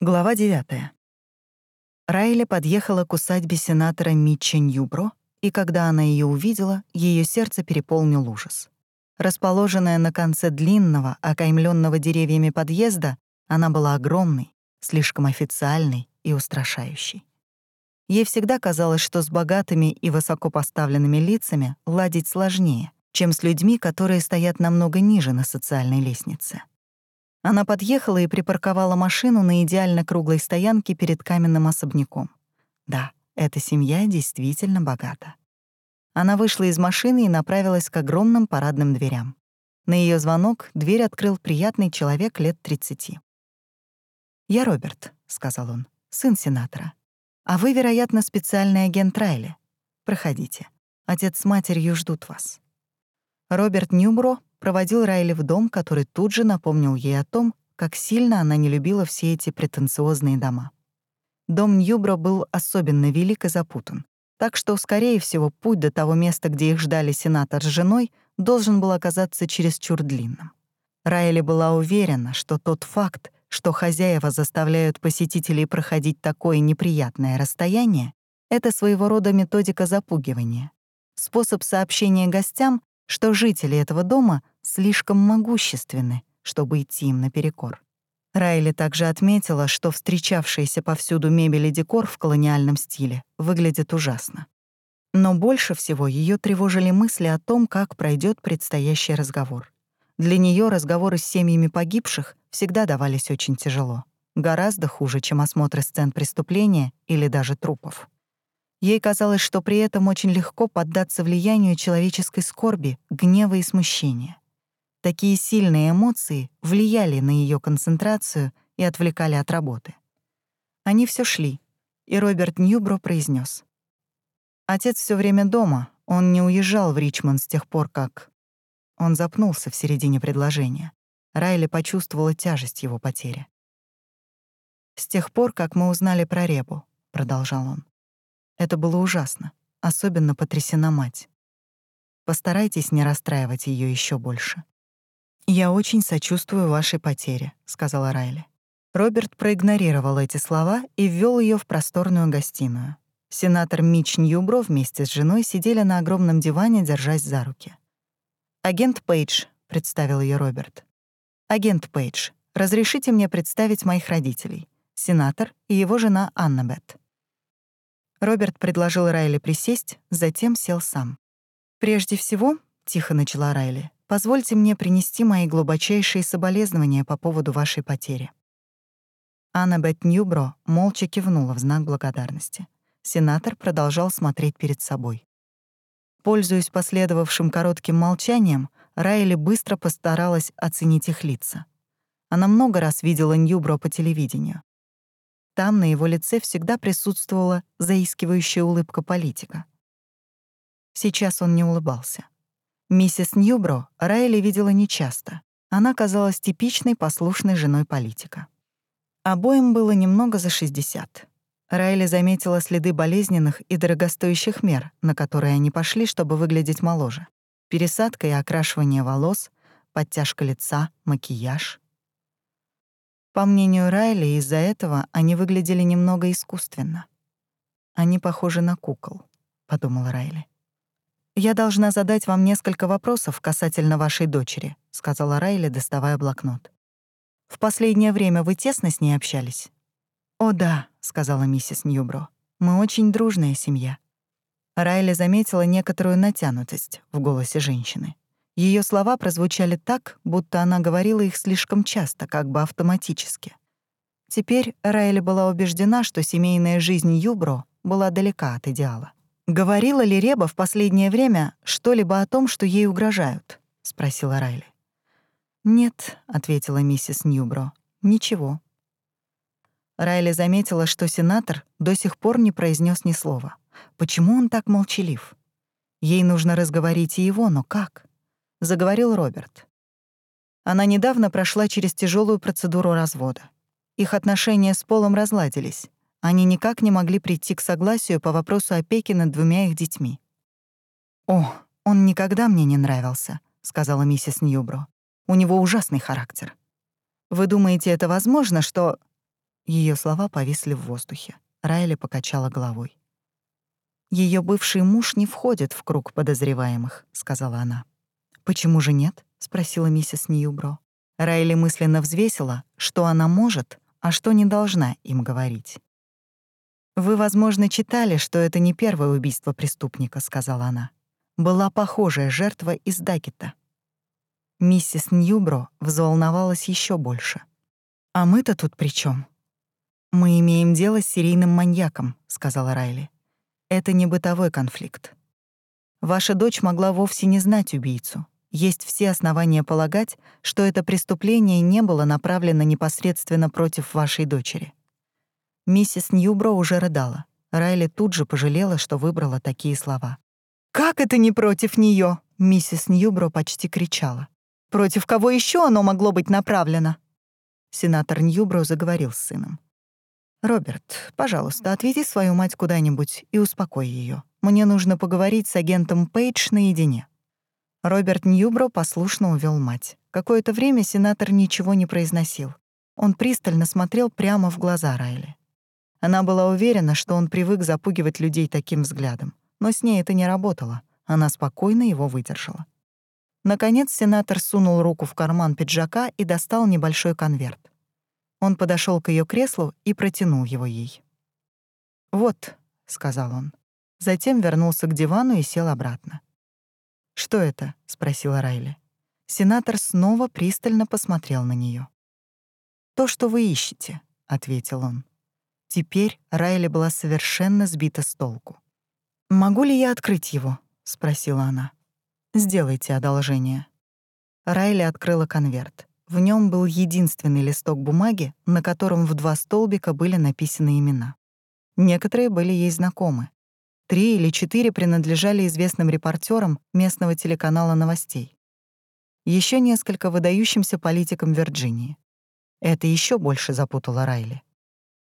Глава 9. Райли подъехала к усадьбе сенатора Митча Ньюбро, и когда она ее увидела, ее сердце переполнил ужас. Расположенная на конце длинного, окаймленного деревьями подъезда, она была огромной, слишком официальной и устрашающей. Ей всегда казалось, что с богатыми и высокопоставленными лицами ладить сложнее, чем с людьми, которые стоят намного ниже на социальной лестнице. Она подъехала и припарковала машину на идеально круглой стоянке перед каменным особняком. Да, эта семья действительно богата. Она вышла из машины и направилась к огромным парадным дверям. На ее звонок дверь открыл приятный человек лет 30. «Я Роберт», — сказал он, — «сын сенатора. А вы, вероятно, специальный агент Райли. Проходите. Отец с матерью ждут вас». Роберт Ньюбро проводил Райли в дом, который тут же напомнил ей о том, как сильно она не любила все эти претенциозные дома. Дом Ньюбро был особенно велик и запутан, так что, скорее всего, путь до того места, где их ждали сенатор с женой, должен был оказаться чересчур длинным. Райли была уверена, что тот факт, что хозяева заставляют посетителей проходить такое неприятное расстояние, это своего рода методика запугивания, способ сообщения гостям, что жители этого дома слишком могущественны, чтобы идти им наперекор. Райли также отметила, что встречавшаяся повсюду мебель и декор в колониальном стиле выглядит ужасно. Но больше всего ее тревожили мысли о том, как пройдет предстоящий разговор. Для нее разговоры с семьями погибших всегда давались очень тяжело. Гораздо хуже, чем осмотры сцен преступления или даже трупов. Ей казалось, что при этом очень легко поддаться влиянию человеческой скорби, гнева и смущения. Такие сильные эмоции влияли на ее концентрацию и отвлекали от работы. Они все шли, и Роберт Ньюбро произнес: Отец все время дома, он не уезжал в Ричмонд с тех пор, как... Он запнулся в середине предложения. Райли почувствовала тяжесть его потери. «С тех пор, как мы узнали про Ребу», — продолжал он. Это было ужасно. Особенно потрясена мать. Постарайтесь не расстраивать ее еще больше. «Я очень сочувствую вашей потере», — сказала Райли. Роберт проигнорировал эти слова и ввел ее в просторную гостиную. Сенатор Мич Ньюбро вместе с женой сидели на огромном диване, держась за руки. «Агент Пейдж», — представил ее Роберт. «Агент Пейдж, разрешите мне представить моих родителей, сенатор и его жена Аннабет». Роберт предложил Райли присесть, затем сел сам. «Прежде всего», — тихо начала Райли, «позвольте мне принести мои глубочайшие соболезнования по поводу вашей потери». Анна Бет Ньюбро молча кивнула в знак благодарности. Сенатор продолжал смотреть перед собой. Пользуясь последовавшим коротким молчанием, Райли быстро постаралась оценить их лица. Она много раз видела Ньюбро по телевидению. Там на его лице всегда присутствовала заискивающая улыбка политика. Сейчас он не улыбался. Миссис Ньюбро Райли видела нечасто. Она казалась типичной послушной женой политика. Обоим было немного за 60. Райли заметила следы болезненных и дорогостоящих мер, на которые они пошли, чтобы выглядеть моложе. Пересадка и окрашивание волос, подтяжка лица, макияж — по мнению Райли, из-за этого они выглядели немного искусственно. «Они похожи на кукол», — подумала Райли. «Я должна задать вам несколько вопросов касательно вашей дочери», — сказала Райли, доставая блокнот. «В последнее время вы тесно с ней общались?» «О да», — сказала миссис Ньюбро. «Мы очень дружная семья». Райли заметила некоторую натянутость в голосе женщины. Ее слова прозвучали так, будто она говорила их слишком часто, как бы автоматически. Теперь Райли была убеждена, что семейная жизнь Юбро была далека от идеала. «Говорила ли Реба в последнее время что-либо о том, что ей угрожают?» — спросила Райли. «Нет», — ответила миссис Ньюбро, — «ничего». Райли заметила, что сенатор до сих пор не произнес ни слова. Почему он так молчалив? Ей нужно разговорить и его, но как? — заговорил Роберт. Она недавно прошла через тяжелую процедуру развода. Их отношения с Полом разладились. Они никак не могли прийти к согласию по вопросу опеки над двумя их детьми. «О, он никогда мне не нравился», — сказала миссис Ньюбро. «У него ужасный характер. Вы думаете, это возможно, что...» Ее слова повисли в воздухе. Райли покачала головой. Ее бывший муж не входит в круг подозреваемых», — сказала она. «Почему же нет?» — спросила миссис Ньюбро. Райли мысленно взвесила, что она может, а что не должна им говорить. «Вы, возможно, читали, что это не первое убийство преступника», — сказала она. «Была похожая жертва из Даггета». Миссис Ньюбро взволновалась еще больше. «А мы-то тут при чем? «Мы имеем дело с серийным маньяком», — сказала Райли. «Это не бытовой конфликт. Ваша дочь могла вовсе не знать убийцу. Есть все основания полагать, что это преступление не было направлено непосредственно против вашей дочери». Миссис Ньюбро уже рыдала. Райли тут же пожалела, что выбрала такие слова. «Как это не против нее? Миссис Ньюбро почти кричала. «Против кого еще оно могло быть направлено?» Сенатор Ньюбро заговорил с сыном. «Роберт, пожалуйста, отведи свою мать куда-нибудь и успокой ее. Мне нужно поговорить с агентом Пейдж наедине». Роберт Ньюбро послушно увел мать. Какое-то время сенатор ничего не произносил. Он пристально смотрел прямо в глаза Райли. Она была уверена, что он привык запугивать людей таким взглядом, но с ней это не работало. Она спокойно его выдержала. Наконец сенатор сунул руку в карман пиджака и достал небольшой конверт. Он подошел к ее креслу и протянул его ей. «Вот», — сказал он. Затем вернулся к дивану и сел обратно. «Что это?» — спросила Райли. Сенатор снова пристально посмотрел на нее. «То, что вы ищете», — ответил он. Теперь Райли была совершенно сбита с толку. «Могу ли я открыть его?» — спросила она. «Сделайте одолжение». Райли открыла конверт. В нем был единственный листок бумаги, на котором в два столбика были написаны имена. Некоторые были ей знакомы. Три или четыре принадлежали известным репортерам местного телеканала новостей. Еще несколько выдающимся политикам Вирджинии. Это еще больше запутало Райли.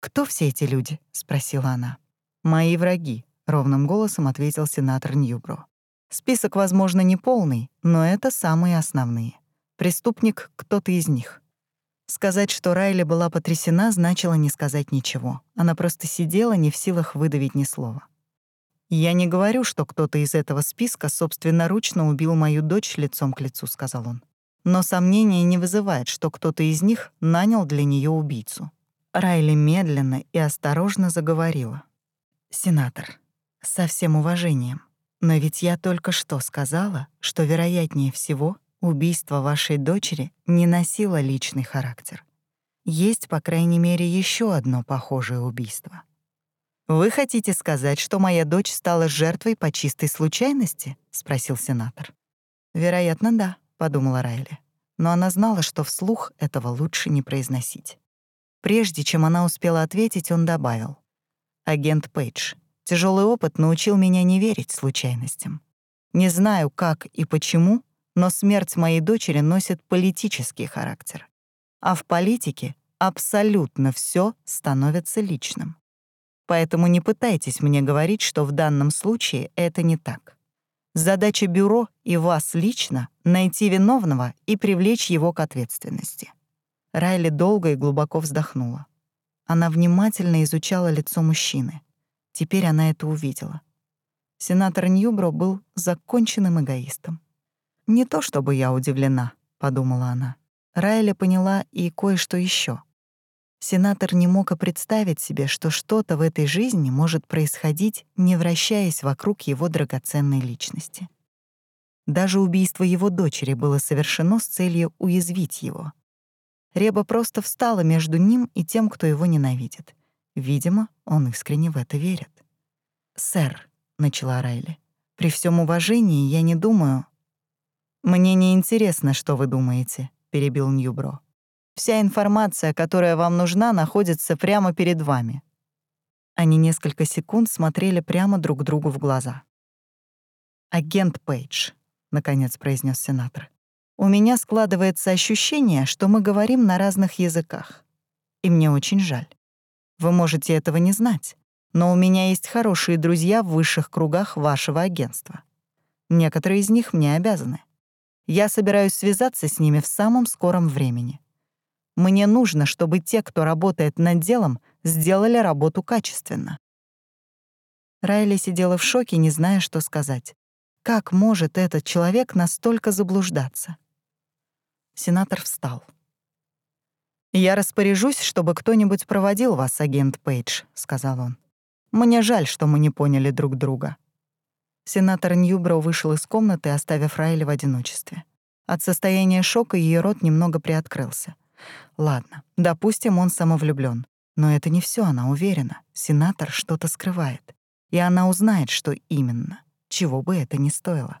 «Кто все эти люди?» — спросила она. «Мои враги», — ровным голосом ответил сенатор Ньюбро. «Список, возможно, не полный, но это самые основные. Преступник — кто-то из них. Сказать, что Райли была потрясена, значило не сказать ничего. Она просто сидела, не в силах выдавить ни слова. «Я не говорю, что кто-то из этого списка собственноручно убил мою дочь лицом к лицу», — сказал он. «Но сомнения не вызывает, что кто-то из них нанял для нее убийцу». Райли медленно и осторожно заговорила. «Сенатор, со всем уважением, но ведь я только что сказала, что, вероятнее всего, убийство вашей дочери не носило личный характер. Есть, по крайней мере, еще одно похожее убийство. «Вы хотите сказать, что моя дочь стала жертвой по чистой случайности?» — спросил сенатор. «Вероятно, да», — подумала Райли. Но она знала, что вслух этого лучше не произносить. Прежде чем она успела ответить, он добавил. «Агент Пейдж, тяжелый опыт научил меня не верить случайностям. Не знаю, как и почему, но смерть моей дочери носит политический характер. А в политике абсолютно все становится личным. Поэтому не пытайтесь мне говорить, что в данном случае это не так. Задача бюро и вас лично — найти виновного и привлечь его к ответственности. Райли долго и глубоко вздохнула. Она внимательно изучала лицо мужчины. Теперь она это увидела. Сенатор Ньюбро был законченным эгоистом. «Не то чтобы я удивлена», — подумала она. Райли поняла и кое-что еще. Сенатор не мог и представить себе, что что-то в этой жизни может происходить, не вращаясь вокруг его драгоценной личности. Даже убийство его дочери было совершено с целью уязвить его. Реба просто встала между ним и тем, кто его ненавидит. Видимо, он искренне в это верит. «Сэр», — начала Райли, — «при всем уважении я не думаю, «Мне не интересно, что вы думаете», — перебил Ньюбро. «Вся информация, которая вам нужна, находится прямо перед вами». Они несколько секунд смотрели прямо друг другу в глаза. «Агент Пейдж», — наконец произнес сенатор, «у меня складывается ощущение, что мы говорим на разных языках. И мне очень жаль. Вы можете этого не знать, но у меня есть хорошие друзья в высших кругах вашего агентства. Некоторые из них мне обязаны. Я собираюсь связаться с ними в самом скором времени. Мне нужно, чтобы те, кто работает над делом, сделали работу качественно. Райли сидела в шоке, не зная, что сказать. Как может этот человек настолько заблуждаться? Сенатор встал. «Я распоряжусь, чтобы кто-нибудь проводил вас, агент Пейдж», — сказал он. «Мне жаль, что мы не поняли друг друга». Сенатор Ньюбро вышел из комнаты, оставив Райли в одиночестве. От состояния шока ее рот немного приоткрылся. Ладно, допустим, он самовлюблен, Но это не все, она уверена. Сенатор что-то скрывает. И она узнает, что именно, чего бы это ни стоило.